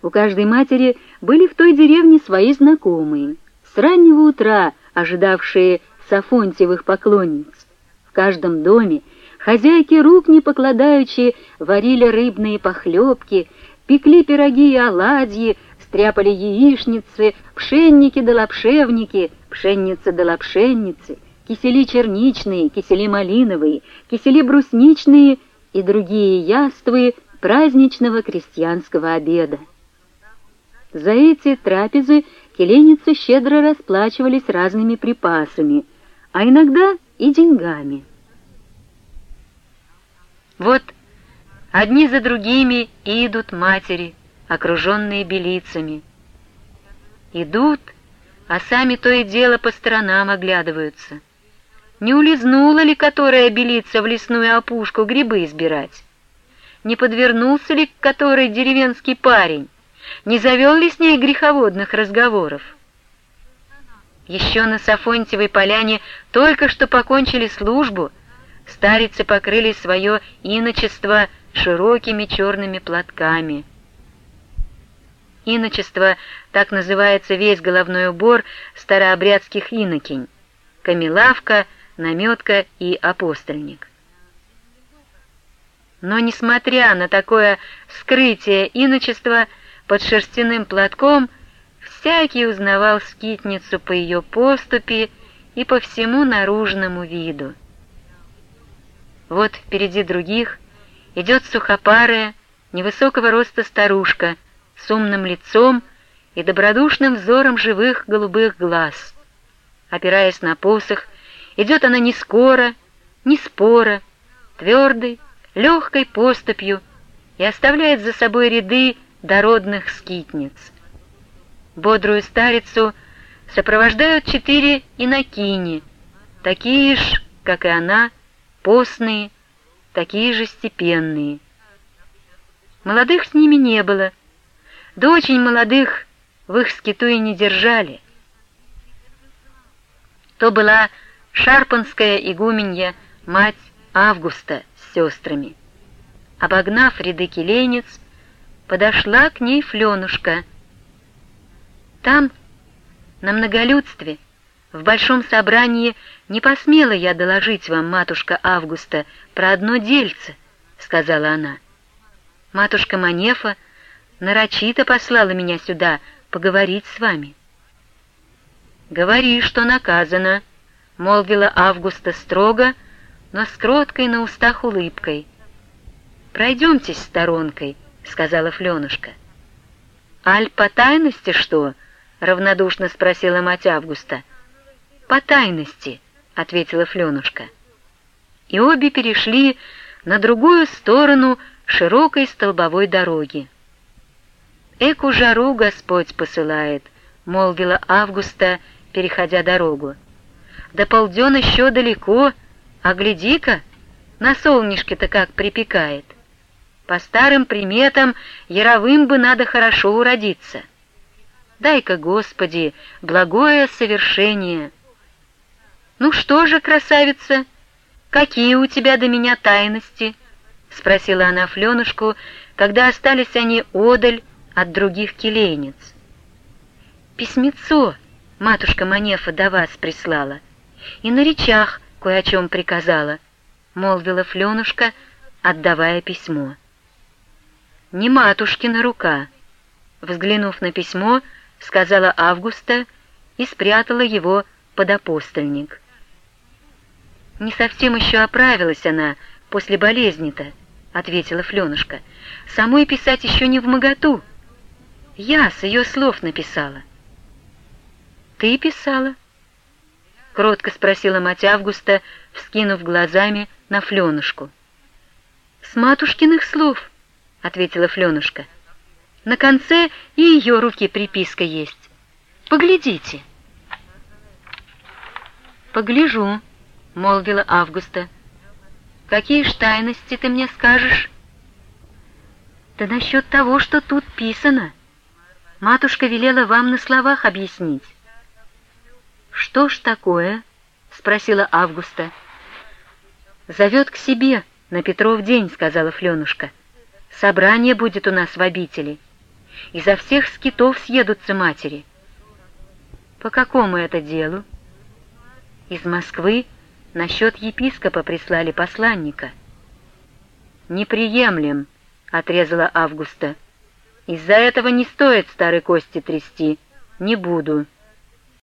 У каждой матери были в той деревне свои знакомые, с раннего утра ожидавшие Сафонтьевых поклонниц. В каждом доме хозяйки рук не покладающие варили рыбные похлебки, пекли пироги и оладьи, стряпали яичницы, пшенники да лапшевники, пшенницы да лапшенницы, кисели черничные, кисели малиновые, кисели брусничные и другие яствы праздничного крестьянского обеда. За эти трапезы келеницы щедро расплачивались разными припасами, а иногда и деньгами. Вот одни за другими идут матери, окруженные белицами. Идут, а сами то и дело по сторонам оглядываются. Не улизнула ли которая белица в лесную опушку грибы избирать? Не подвернулся ли который деревенский парень? Не завел ли с ней греховодных разговоров? Еще на Сафонтьевой поляне только что покончили службу, старицы покрыли свое иночество широкими черными платками. Иночество — так называется весь головной убор старообрядских инокинь, камелавка, наметка и апостольник. Но, несмотря на такое скрытие иночества, под шерстяным платком всякий узнавал скитницу по ее поступи и по всему наружному виду. Вот впереди других идет сухопарая, невысокого роста старушка с умным лицом и добродушным взором живых голубых глаз. Опираясь на посох, идет она не скоро, не спора, твердой, легкой поступью и оставляет за собой ряды дородных скитниц. Бодрую старицу сопровождают четыре инокини, такие ж, как и она, постные, такие же степенные. Молодых с ними не было, да очень молодых в их скиту и не держали. То была шарпанская игуменья, мать Августа с сестрами. Обогнав ряды келенец, подошла к ней Фленушка. Там, на многолюдстве, в большом собрании не посмела я доложить вам, матушка Августа, про одно дельце, — сказала она. Матушка Манефа нарочито послала меня сюда поговорить с вами. «Говори, что наказано», — молвила Августа строго, но с кроткой на устах улыбкой. «Пройдемтесь сторонкой», —— сказала Фленушка. «Аль по тайности что?» — равнодушно спросила мать Августа. «По тайности», — ответила Фленушка. И обе перешли на другую сторону широкой столбовой дороги. «Эку жару Господь посылает», — молвила Августа, переходя дорогу. «До полден еще далеко, а гляди-ка, на солнышке-то как припекает». По старым приметам яровым бы надо хорошо уродиться. Дай-ка, Господи, благое совершение. Ну что же, красавица, какие у тебя до меня тайности? Спросила она Фленушку, когда остались они одаль от других келейниц. Письмецо матушка Манефа до вас прислала, и на речах кое о чем приказала, молвила Фленушка, отдавая письмо не матушкина рука. Взглянув на письмо, сказала Августа и спрятала его под апостольник. «Не совсем еще оправилась она после болезни-то», — ответила Фленушка. «Самой писать еще не в моготу. Я с ее слов написала». «Ты писала?» — кротко спросила мать Августа, вскинув глазами на Фленушку. «С матушкиных слов», — ответила Фленушка. «На конце и ее руки приписка есть. Поглядите». «Погляжу», — молвила Августа. «Какие ж тайности ты мне скажешь?» «Да насчет того, что тут писано. Матушка велела вам на словах объяснить». «Что ж такое?» — спросила Августа. «Зовет к себе на Петров день», — сказала Фленушка. Собрание будет у нас в обители. Изо всех скитов съедутся матери. По какому это делу? Из Москвы насчет епископа прислали посланника. «Не приемлем», — отрезала Августа. «Из-за этого не стоит старой кости трясти. Не буду».